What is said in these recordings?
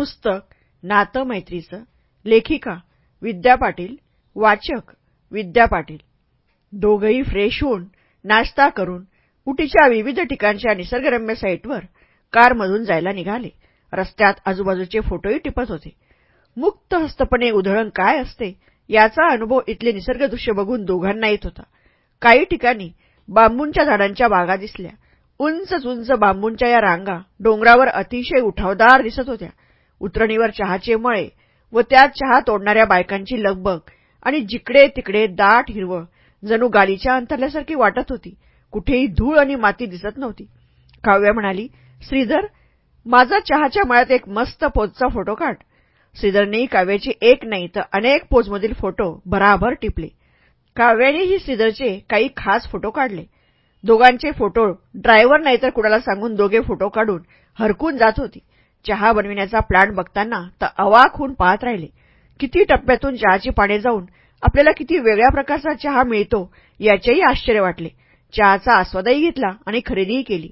पुस्तक नातं मैत्रीचं लेखिका विद्या पाटील वाचक विद्या पाटील. दोघंही फ्रेश होऊन नाश्ता करून उटीच्या विविध ठिकाणच्या निसर्गरम्य साईटवर कारमधून जायला निघाले. रस्त्यात आजूबाजूचे फोटोही टिपत होते. मुक्त हस्तपणे उधळण काय असते याचा अनुभव इथले निसर्गदृश्य बघून दोघांना येत होता. काही ठिकाणी बांबूंच्या झाडांच्या बागा दिसल्या. उंच उंच बांबूंच्या या रांगा डोंगरावर अतिशय उठावदार दिसत होत्या. उतरणीवर चहाचे मळे व त्यात चहा तोडणाऱ्या बायकांची लगबग आणि जिकडे तिकडे दाट हिरवं जणू गालीच्या अंतरल्यासारखी वाटत होती. कुठेही धूळ आणि माती दिसत नव्हती. काव्या म्हणाली श्रीधर माझा चहाच्या मळ्यात एक मस्त पोजचा फोटो काढ. श्रीधरनेही काव्याचे एक नाही तर अनेक पोजमधील फोटो भराभर टिपले. काव्यानेही श्रीधरचे काही खास फोटो काढले. दोघांचे फोटो ड्रायव्हर नाहीतर कुणाला सांगून दोघे फोटो काढून हरकून जात होती. चहा बनविण्याचा प्लॅन बघताना तर अवाक होऊन पाहत राहिले. किती टप्प्यातून चहाची पाने जाऊन आपल्याला किती वेगळ्या प्रकारचा चहा मिळतो याचेही आश्चर्य वाटले. चहाचा आस्वादही घेतला आणि खरेदीही केली.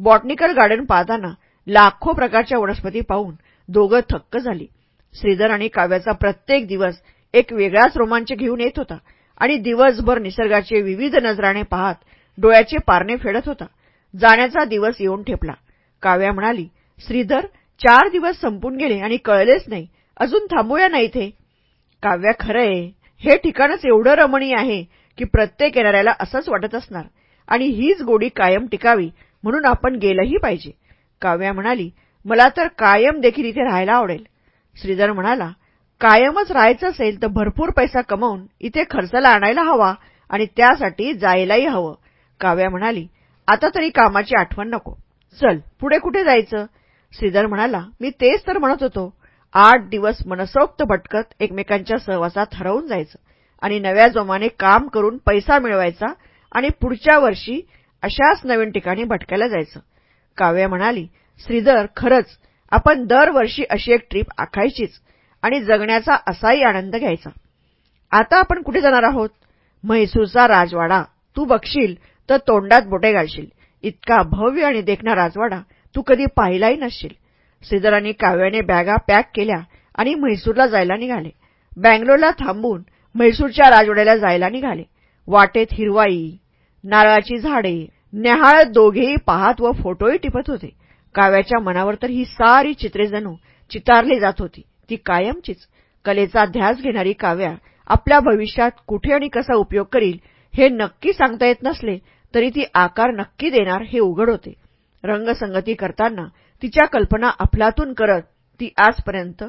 बॉटनिकल गार्डन पाहताना लाखो प्रकारच्या वनस्पती पाहून दोघं थक्क झाली. श्रीधर आणि काव्याचा प्रत्येक दिवस एक वेगळाच रोमांच घेऊन येत होता आणि दिवसभर निसर्गाचे विविध नजराने पाहत डोळ्याचे पारणे फेडत होता. जाण्याचा दिवस येऊन ठेपला. काव्या म्हणाली श्रीधर चार दिवस संपून गेले आणि कळलेच नाही. अजून थांबूया ना इथे. काव्या खरंय. हे ठिकाणच एवढं रमणीय आहे की प्रत्येक येणाऱ्याला असंच वाटत असणार. आणि हीच गोडी कायम टिकावी म्हणून आपण गेलंही पाहिजे. काव्या म्हणाली मला तर कायम देखील इथे राहायला आवडेल. श्रीधर म्हणाला कायमच राहायचं असेल तर भरपूर पैसा कमवून इथे खर्चाला आणायला हवा आणि त्यासाठी जायलाही हवं. काव्या म्हणाली आता तरी कामाची आठवण नको. चल पुढे कुठे जायचं? श्रीधर म्हणाला मी तेच तर म्हणत होतो. आठ दिवस मनसोक्त भटकत एकमेकांच्या सहवासात हरवून जायचं आणि नव्या जोमाने काम करून पैसा मिळवायचा आणि पुढच्या वर्षी अशाच नवीन ठिकाणी भटकायला जायचं. काव्या म्हणाली श्रीधर खरंच आपण दरवर्षी अशी एक ट्रीप आखायचीच आणि जगण्याचा असाही आनंद घ्यायचा. आता आपण कुठे जाणार आहोत? म्हैसूरचा राजवाडा. तू बघशील तर तोंडात बोटे घालशील. इतका भव्य आणि देखणा राजवाडा. तू कधी पाहिलाही नसशील. श्रीधरांनी काव्याने बॅगा पॅक केल्या आणि म्हैसूरला जायला निघाले. बँगलोरला थांबून म्हैसूरच्या राजवाड्याला जायला निघाले. वाटेत हिरवाई नारळाची झाडे न्याहाळ दोघेही पाहत व फोटोही टिपत होते. काव्याच्या मनावर तर ही सारी चित्रे जणू चितारली जात होती. ती कायमचीच. कलेचा ध्यास घेणारी काव्या आपल्या भविष्यात कुठे आणि कसा उपयोग करील हे नक्की सांगता येत नसले तरी ती आकार नक्की देणार हे उघड होते. रंगसंगती करताना तिच्या कल्पना अफलातून करत ती आजपर्यंत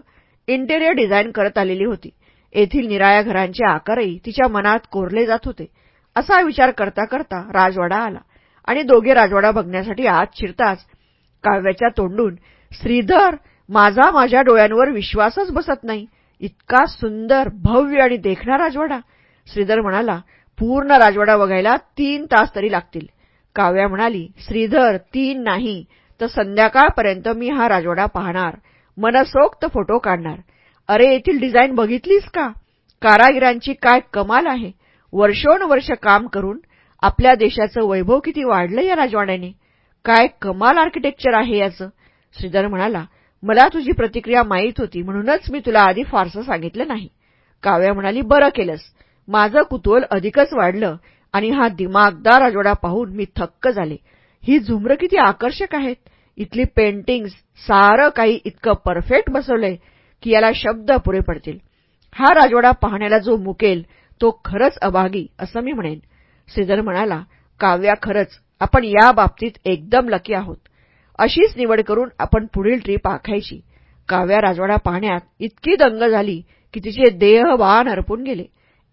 इंटेरियर डिझाईन करत आलेली होती. येथील निराळ्या घरांचे आकारही तिच्या मनात कोरले जात होते. असा विचार करता करता राजवाडा आला आणि दोघे राजवाडा बघण्यासाठी आत शिरताच काव्याच्या तोंडून श्रीधर माझा माझ्या डोळ्यांवर विश्वासच बसत नाही. इतका सुंदर भव्य आणि देखणा राजवाडा. श्रीधर म्हणाला पूर्ण राजवाडा बघायला तीन तास तरी लागतील. काव्या म्हणाली श्रीधर तीन नाही तर संध्याकाळपर्यंत मी हा राजवाडा पाहणार. मनसोक्त फोटो काढणार. अरे येथील डिझाईन बघितलीस का? कारागिरांची काय कमाल आहे. वर्षोनवर्ष काम करून आपल्या देशाचं वैभव किती वाढलं या राजवाड्याने. काय कमाल आर्किटेक्चर आहे याचं. श्रीधर म्हणाला मला तुझी प्रतिक्रिया माहीत होती म्हणूनच मी तुला आधी फारसं सांगितलं नाही. काव्या म्हणाली बरं केलंस. माझं कुतूहल अधिकच वाढलं. आणि हा दिमागदार राजवाडा पाहून मी थक्क झाले. ही झुमरं किती आकर्षक आहेत. इथली पेंटिंग्स सारं काही इतकं परफेक्ट बसवलंय की याला शब्द पुरे पडतील. हा राजवाडा पाहण्याला जो मुकेल तो खरंच अभागी असं मी म्हणेन. श्रीधर म्हणाला काव्या खरंच आपण या बाबतीत एकदम लकी आहोत. अशीच निवड करून आपण पुढील ट्रीप आखायची. काव्या राजवाडा पाहण्यात इतकी दंग झाली की तिचे देह वाहन हरपून गेले.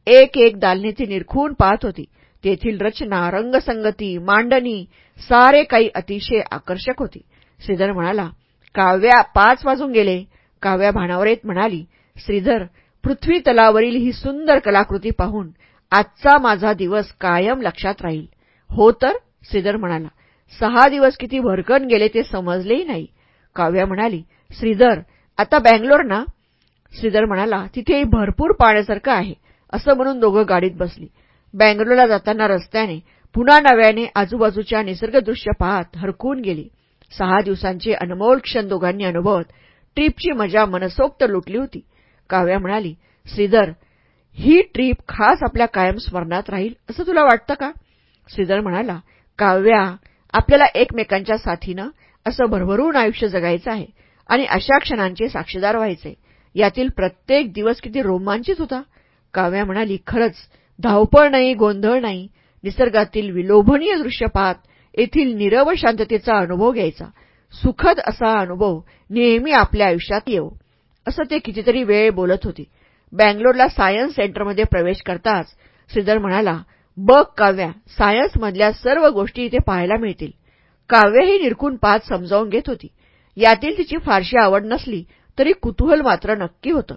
एक एक दालने ती निरखून पाहत होती. तेथील रचना रंगसंगती मांडणी सारे काही अतिशय आकर्षक होती. श्रीधर म्हणाला काव्या पाच वाजून गेले. काव्या भानावर येत म्हणाली श्रीधर पृथ्वी तलावरील ही सुंदर कलाकृती पाहून आजचा माझा दिवस कायम लक्षात राहील. हो तर श्रीधर म्हणाला सहा दिवस किती भरकन गेले ते समजलेही नाही. काव्या म्हणाली श्रीधर आता बँगलोर ना? श्रीधर म्हणाला तिथेही भरपूर पाण्यासारखं आहे असं म्हणून दोघं गाडीत बसली. बँगलोरला जाताना रस्त्याने पुन्हा नव्याने आजूबाजूच्या निसर्गदृश्य पाहत हरकून गेली. सहा दिवसांचे अनमोल क्षण दोघांनी अनुभवत ट्रीपची मजा मनसोक्त लुटली होती. काव्या म्हणाली श्रीधर ही ट्रीप खास आपल्या कायम स्मरणात राहील असं तुला वाटतं का? श्रीधर म्हणाला काव्या आपल्याला एकमेकांच्या साथीनं असं भरभरून आयुष्य जगायचं आहे आणि अशा क्षणांचे साक्षीदार व्हायचे. यातील प्रत्येक दिवस किती रोमांचित होता. काव्या म्हणाली खरंच धावपळ नाही गोंधळ नाही निसर्गातील विलोभनीय दृश्य पाहत येथील निरव शांततेचा अनुभव घ्यायचा. सुखद असा अनुभव नेहमी आपल्या आयुष्यात येऊ असं ते कितीतरी वेळ बोलत होती. बँगलोरला सायन्स सेंटरमध्ये प्रवेश करताच श्रीधर म्हणाला बघ काव्या सायन्समधल्या सर्व गोष्टी इथे पाहायला मिळतील. काव्य ही निरखून पाहत समजावून घेत होती. यातील तिची फारशी आवड नसली तरी कुतूहल मात्र नक्की होतं.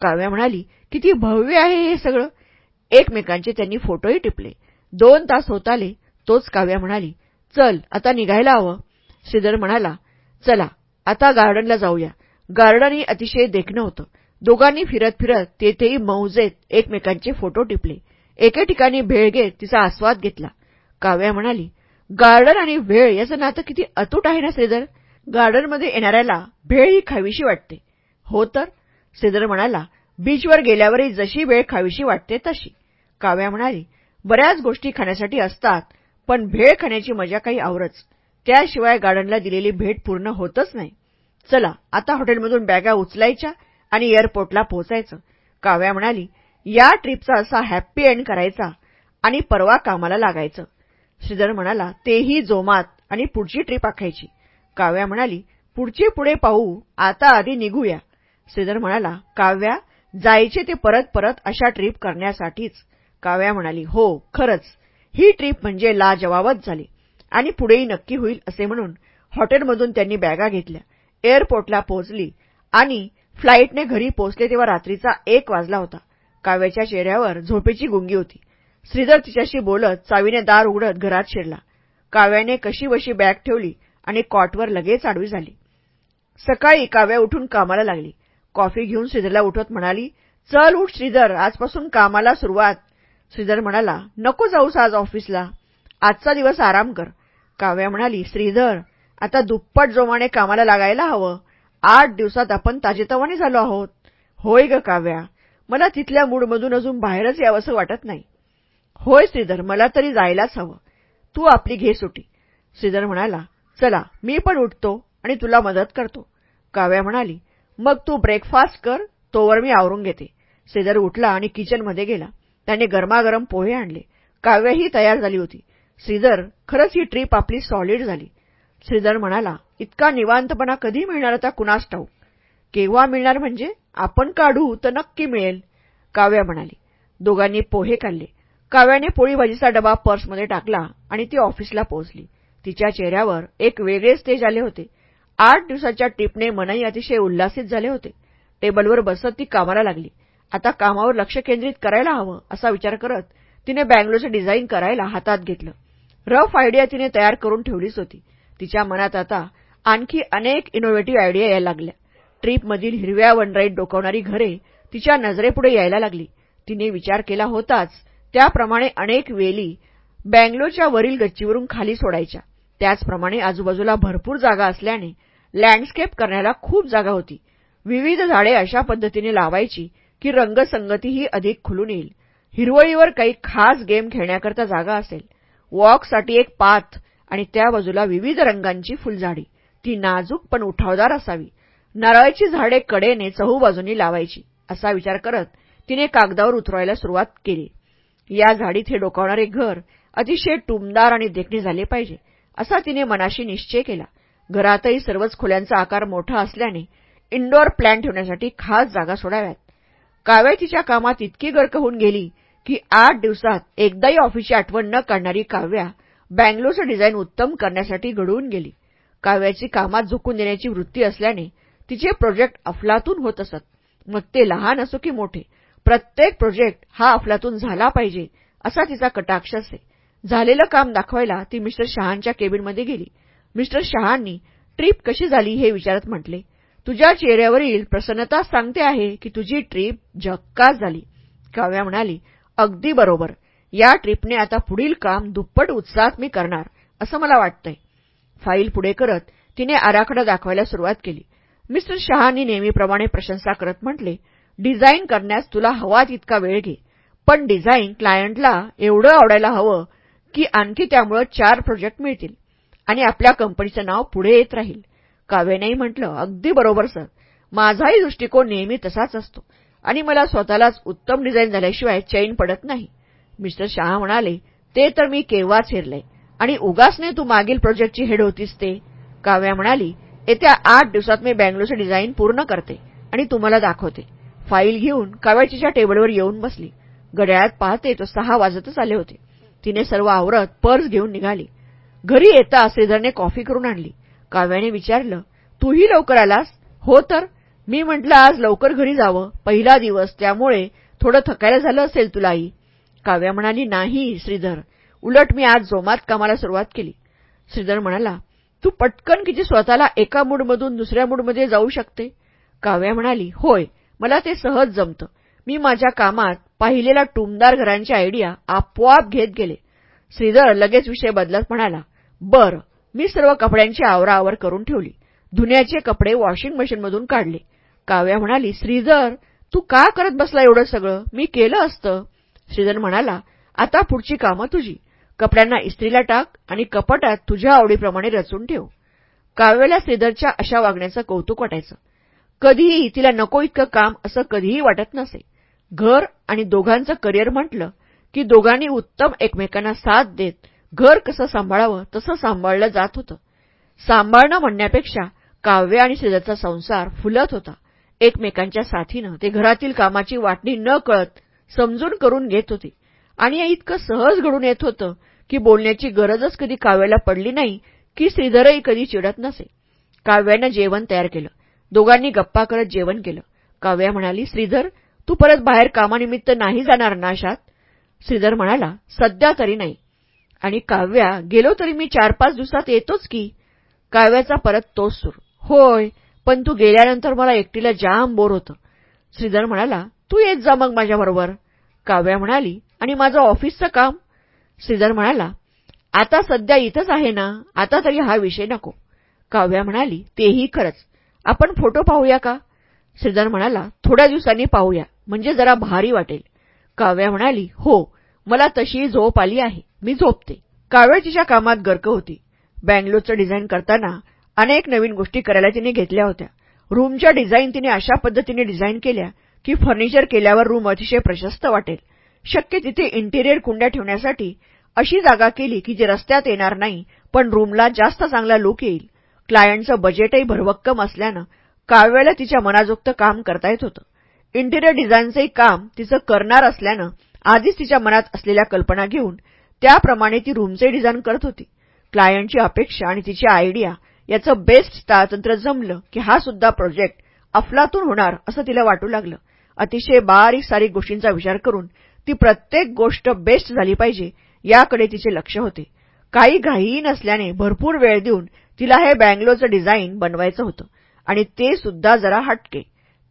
काव्या म्हणाली किती भव्य आहे हे सगळं. एकमेकांचे त्यांनी फोटोही टिपले. दोन तास होत आले तोच काव्या म्हणाली चल आता निघायला हवं. श्रीधर म्हणाला चला आता गार्डनला जाऊया. गार्डनही अतिशय देखणं होतं. दोघांनी फिरत फिरत तेथेही मौजेत एकमेकांचे फोटो टिपले. एके ठिकाणी भेळ घेत तिचा आस्वाद घेतला. काव्या म्हणाली गार्डन आणि भेळ याचं नातं किती अतूट आहे ना श्रीधर? गार्डनमध्ये येणाऱ्याला भेळ ही खावीशी वाटते. हो तर? श्रीधर म्हणाला बीचवर गेल्यावरही जशी वेळ खावीशी वाटते तशी. काव्या म्हणाली बऱ्याच गोष्टी खाण्यासाठी असतात पण भेळ खाण्याची मजा काही आवरच. त्याशिवाय गार्डनला दिलेली भेट पूर्ण होतच नाही. चला आता हॉटेलमधून बॅगा उचलायच्या आणि एअरपोर्टला पोहोचायचं. काव्या म्हणाली या ट्रिपचा असा हॅप्पी एंड करायचा आणि परवा कामाला लागायचं. श्रीधर म्हणाला तेही जोमात आणि पुढची ट्रिप आखायची. काव्या म्हणाली पुढची पुढे पाहू आता आधी निघूया. श्रीधर म्हणाला काव्या जायचे ते परत परत अशा ट्रीप करण्यासाठीच. काव्या म्हणाली हो खरंच. ही ट्रीप म्हणजे लाजवाबच झाली. आणि पुढेही नक्की होईल असे म्हणून हॉटेलमधून त्यांनी बॅगा घेतल्या. एअरपोर्टला पोहोचली आणि फ्लाईटने घरी पोहोचले तेव्हा रात्रीचा एक वाजला होता. काव्याच्या चेहऱ्यावर झोपेची गुंगी होती. श्रीधर तिच्याशी बोलत चावीने दार उघडत घरात शिरला. काव्याने कशी वशी बॅग ठेवली आणि कॉटवर लगेच आडवी झाली. सकाळी काव्या उठून कामाला लागली. कॉफी घेऊन श्रीधरला उठवत म्हणाली चल उठ श्रीधर. आजपासून कामाला सुरुवात. श्रीधर म्हणाला नको जाऊस आज ऑफिसला. आजचा दिवस आराम कर. काव्या म्हणाली श्रीधर आता दुप्पट जोमाने कामाला लागायला हवं. आठ दिवसात आपण ताजेतवाने झालो आहोत. होय ग काव्या मला तिथल्या मूडमधून अजून बाहेरच यावंसं वाटत नाही. होय श्रीधर मला तरी जायलाच हवं. तू आपली घे सुटी. श्रीधर म्हणाला चला मी पण उठतो आणि तुला मदत करतो. काव्या म्हणाली मग तू ब्रेकफास्ट कर तोवर मी आवरून घेते. श्रीधर उठला आणि किचनमध्ये गेला. त्याने गरमागरम पोहे आणले. काव्यही तयार झाली होती. श्रीधर खरंच ही ट्रीप आपली सॉलिड झाली. श्रीधर म्हणाला इतका निवांतपणा कधी मिळणार आता कुणास ठाऊक? केव्हा मिळणार म्हणजे? आपण काढू तर नक्की मिळेल. काव्या म्हणाली. दोघांनी पोहे काढले काव्याने पोळी भाजीचा डबा पर्समध्ये टाकला आणि ती ऑफिसला पोहोचली. तिच्या चेहऱ्यावर एक वेगळेच तेज आले होते. आठ दिवसाच्या ट्रीपने मनही अतिशय उल्हासित झाले होते. टेबलवर बसत ती कामाला लागली. आता कामावर लक्ष केंद्रित करायला हवं असा विचार करत तिने बँगलोरचं डिझाईन करायला हातात घेतलं. रफ आयडिया तिने तयार करून ठेवलीच होती. तिच्या मनात आता आणखी अनेक इनोव्हेटिव्ह आयडिया यायला लागल्या. ट्रीपमधील हिरव्या वनराईट डोकावणारी घरे तिच्या नजरेपुढे यायला लागली. तिने विचार केला होताच त्याप्रमाणे अनेक वेली बँगलोरच्या वरील गच्चीवरून खाली सोडायच्या. त्याचप्रमाणे आजूबाजूला भरपूर जागा असल्याने लँडस्केप करण्याला खूप जागा होती. विविध झाडे अशा पद्धतीने लावायची की रंगसंगतीही अधिक खुलून येईल. हिरवळीवर काही खास गेम खेळण्याकरता जागा असेल. वॉकसाठी एक पाथ आणि त्या बाजूला विविध रंगांची फुलझाडी. ती नाजूक पण उठावदार असावी. नारळाची झाडे कडेने चहूबाजूंनी लावायची असा विचार करत तिने कागदावर उतरवायला सुरुवात केली. या झाडीत हे डोकावणारे घर अतिशय टुमदार आणि देखणे झाले पाहिजे असा तिने मनाशी निश्चय केला. घरातही सर्वच खोल्यांचा आकार मोठा असल्याने इनडोअर प्लॅन ठेवण्यासाठी खास जागा सोडाव्यात. काव्या तिच्या कामात इतकी गर्क होऊन गेली की आठ दिवसात एकदाही ऑफिसची आठवण न काढणारी काव्या बँगलोरचं डिझाईन उत्तम करण्यासाठी घडवून गेली. काव्याची कामात झोकून देण्याची वृत्ती असल्याने तिचे प्रोजेक्ट अफलातून होत असत. मग ते लहान असो की मोठे प्रत्येक प्रोजेक्ट हा अफलातून झाला पाहिजे असा तिचा कटाक्ष असे. झालेलं काम दाखवायला ती मिस्टर शहांच्या केबिनमध्ये गेली. मिस्टर शहांनी ट्रीप कशी झाली? हे विचारत म्हटले. तुझ्या चेहऱ्यावरील प्रसन्नता सांगते आहे की तुझी ट्रीप झक्कास झाली. काव्या म्हणाली अगदी बरोबर. या ट्रीपने आता पुढील काम दुप्पट उत्साहात मी करणार असं मला वाटतंय. फाईल पुढे करत तिने आराखडा दाखवायला सुरुवात केली. मिस्टर शहानी नेहमीप्रमाणे प्रशंसा करत म्हटले डिझाईन करण्यास तुला हवा तितका वेळ घे. पण डिझाईन क्लायंटला एवढं आवडायला हवं की आणखी त्यामुळं चार प्रोजेक्ट मिळतील आणि आपल्या कंपनीचं नाव पुढे येत राहील. काव्यानेही म्हटलं अगदी बरोबर सर. माझाही दृष्टिकोन नेहमी तसाच असतो. आणि मला स्वतःलाच उत्तम डिझाईन झाल्याशिवाय चैन पडत नाही. मिस्टर शहा म्हणाले ते तर मी केव्हाच हेरलंय आणि उगासने तू मागील प्रोजेक्टची हेड होतीस ते. काव्या म्हणाली येत्या आठ दिवसात मी बँगलोरचे डिझाईन पूर्ण करते आणि तुम्हाला दाखवते. फाईल घेऊन काव्याचीच्या टेबलवर येऊन बसली. घड्याळात पाहते तो सहा वाजतच आले होते. तिने सर्व आवरत पर्स घेऊन निघाली. घरी येता श्रीधरने कॉफी करून आणली. काव्याने विचारलं तूही लवकर आलास? हो तर. मी म्हटलं आज लवकर घरी जावं. पहिला दिवस त्यामुळे थोडं थकायला झालं असेल तुलाही काव्या म्हणाली नाही श्रीधर. उलट मी आज जोमात कामाला सुरुवात केली. श्रीधर म्हणाला तू पटकन किती स्वतःला एका मूडमधून दुसऱ्या मूडमध्ये जाऊ शकते? काव्या म्हणाली होय मला ते सहज जमतं. मी माझ्या कामात पाहिलेल्या टुमदार घरांची आयडिया आपोआप घेत गेले. श्रीधर लगेच विषय बदलत म्हणाला बरं मी सर्व कपड्यांची आवराआवर करून ठेवली. धुण्याचे कपडे वॉशिंग मशीनमधून काढले. काव्या म्हणाली श्रीधर तू का करत बसला एवढं सगळं? मी केलं असतं. श्रीधर म्हणाला आता पुढची कामं तुझी. कपड्यांना इस्त्रीला टाक आणि कपाटात तुझ्या आवडीप्रमाणे रचून ठेव. काव्याला श्रीधरच्या अशा वागण्याचं कौतुक वाटायचं. कधीही तिला नको इतकं काम असं कधीही वाटत नसे. घर आणि दोघांचं करिअर म्हटलं की दोघांनी उत्तम एकमेकांना साथ देत घर कसं सांभाळावं तसं सांभाळलं जात होतं. सांभाळणं म्हणण्यापेक्षा काव्य आणि श्रीधरचा संसार फुलत होता. एकमेकांच्या साथीनं ते घरातील कामाची वाटणी न कळत समजून करून घेत होते. आणि इतकं सहज घडून येत होतं की बोलण्याची गरजच कधी काव्याला पडली नाही की श्रीधरही कधी चिडत नसे. काव्यानं जेवण तयार केलं. दोघांनी गप्पा करत जेवण केलं. काव्या म्हणाली श्रीधर तू परत बाहेर कामानिमित्त नाही जाणार नाशात? श्रीधर म्हणाला सध्या तरी नाही. आणि काव्या गेलो तरी मी चार पाच दिवसात येतोच की. काव्याचा परत तोच सूर. होय पण तू गेल्यानंतर मला एकटीला जाम बोर होतं. श्रीधर म्हणाला तू येत जा मग माझ्याबरोबर काव्या म्हणाली आणि माझं ऑफिसचं काम? श्रीधर म्हणाला आता सध्या इथंच आहे ना आता तरी हा विषय नको. काव्या म्हणाली तेही खरंच. आपण फोटो पाहूया का? श्रीधर म्हणाला थोड्या दिवसांनी पाहूया म्हणजे जरा भारी वाटेल. काव्या म्हणाली हो. मला तशी झोप आली आहे. मी झोपते. काव्या तिच्या कामात गर्क होती. बँगलोरचं डिझाईन करताना अनेक नवीन गोष्टी करायला तिने घेतल्या होत्या. रूमच्या डिझाईन तिने अशा पद्धतीने डिझाईन केल्या की फर्निचर केल्यावर रूम अतिशय प्रशस्त वाटेल. शक्य तिथे इंटिरियर कुंड्या ठेवण्यासाठी अशी जागा केली की जी रस्त्यात येणार नाही पण रूमला जास्त चांगला लुक येईल. क्लायंटचं बजेटही भरभक्कम असल्यानं काव्याला तिच्या मनाजोगतं काम करता येत होतं. इंटिरियर डिझाईनचंही काम तिचं करणार असल्यानं आधीच तिच्या मनात असलेल्या कल्पना घेऊन त्याप्रमाणे ती रूमचे डिझाईन करत होती. क्लायंटची अपेक्षा आणि तिची आयडिया याचं बेस्ट ताळतंत्र जमलं की हा सुद्धा प्रोजेक्ट अफलातून होणार असं तिला वाटू लागलं. अतिशय बारीक सारीक गोष्टींचा विचार करून ती प्रत्येक गोष्ट बेस्ट झाली पाहिजे याकडे तिचे लक्ष होते. काही घाईही नसल्याने भरपूर वेळ देऊन तिला हे बँगलोरचं डिझाईन बनवायचं होतं आणि ते सुद्धा जरा हटके.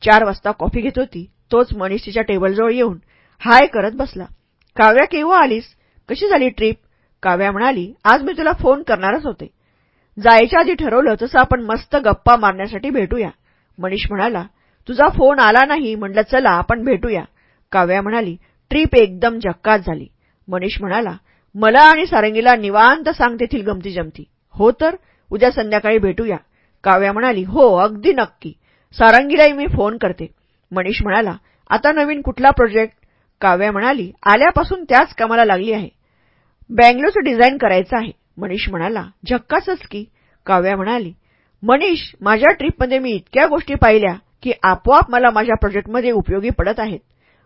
चार वाजता कॉफी घेत होती तोच मनीष तिच्या टेबलजवळ येऊन हाय करत बसला. काव्या केव्हा आलीस? कशी झाली ट्रीप? काव्या म्हणाली आज मी तुला फोन करणारच होते. जायच्या आधी ठरवलं तसं आपण मस्त गप्पा मारण्यासाठी भेटूया. मनीष म्हणाला तुझा फोन आला नाही म्हटलं चला आपण भेटूया. काव्या म्हणाली ट्रीप एकदम जक्कात झाली. मनीष म्हणाला मला आणि सारंगीला निवांत सांग तेथील गमती जमती हो तर उद्या संध्याकाळी भेटूया. काव्या म्हणाली हो अगदी नक्की. सारंगीलाही मी फोन करते. मनीष म्हणाला आता नवीन कुठला प्रोजेक्ट? काव्या म्हणाली आल्यापासून त्याच कामाला लागली आहे. बँगलोरचं डिझाईन करायचं आहे. मनीष म्हणाला झक्कासच की. काव्या म्हणाली मनीष माझ्या ट्रीपमध्ये मी इतक्या गोष्टी पाहिल्या की आपोआप मला माझ्या प्रोजेक्टमध्ये उपयोगी पडत आहेत.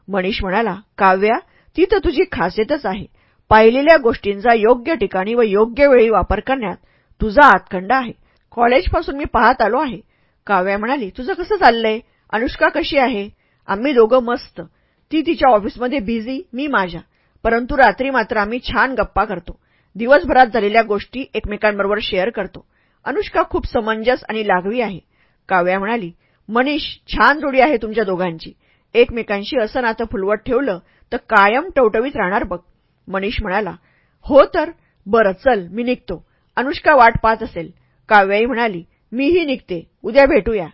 मनीष म्हणाला काव्या ती तर तुझी खासियतच आहे. पाहिलेल्या गोष्टींचा योग्य ठिकाणी व योग्य वेळी वापर करण्यात तुझा आतखंड आहे. कॉलेजपासून मी पाहत आलो आहे. काव्या म्हणाली तुझं कसं चाललंय? अनुष्का कशी आहे? आम्ही दोघं मस्त. ती तिच्या ऑफिसमध्ये बिझी मी माझ्या. परंतु रात्री मात्र आम्ही छान गप्पा करतो. दिवसभरात झालेल्या गोष्टी एकमेकांबरोबर शेअर करतो. अनुष्का खूप समंजस आणि लागवी आहे. काव्या म्हणाली मनीष छान जोडी आहे तुमच्या दोघांची. एकमेकांशी असं नातं फुलवत ठेवलं तर कायम टवटवीत राहणार बघ. मनीष म्हणाला हो तर बरं चल मी निघतो. अनुष्का वाट पाहत असेल. काव्याई म्हणाली मीही निघते. उद्या भेटूया.